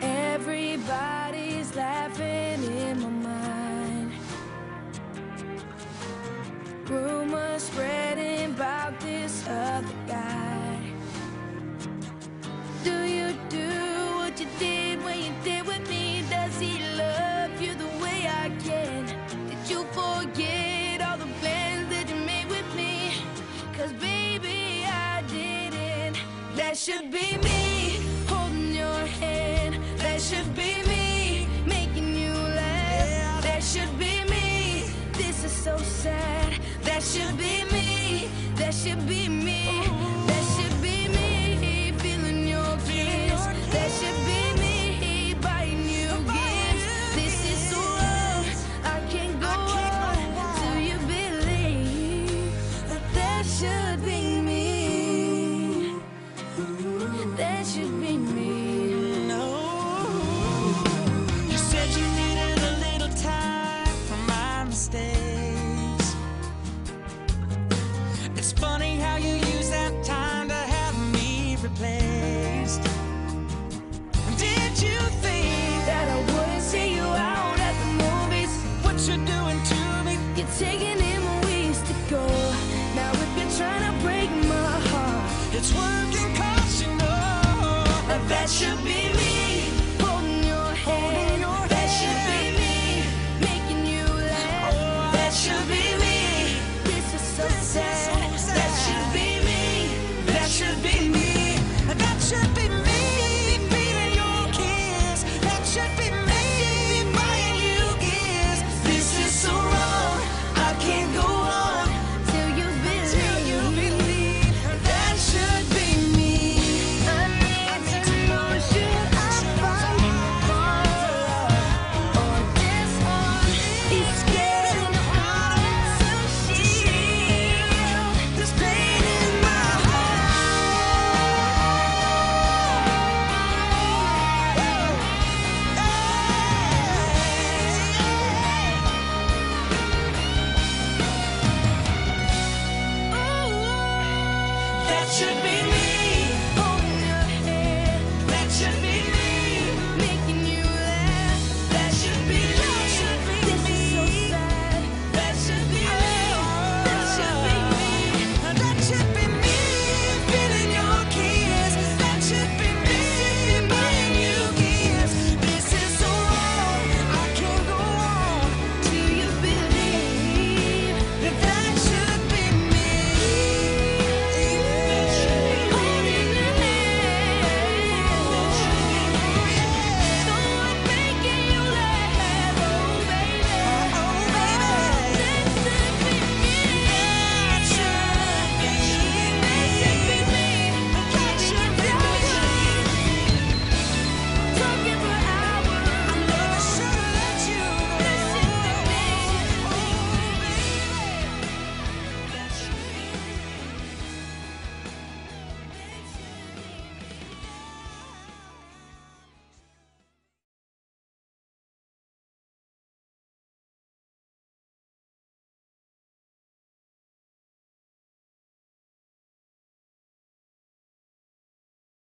Everybody's laughing in my mind. Rumors spreading about this should be me holding your hand. That should be me making you laugh. Yeah. That should be me. This is so sad. That should be me. That should be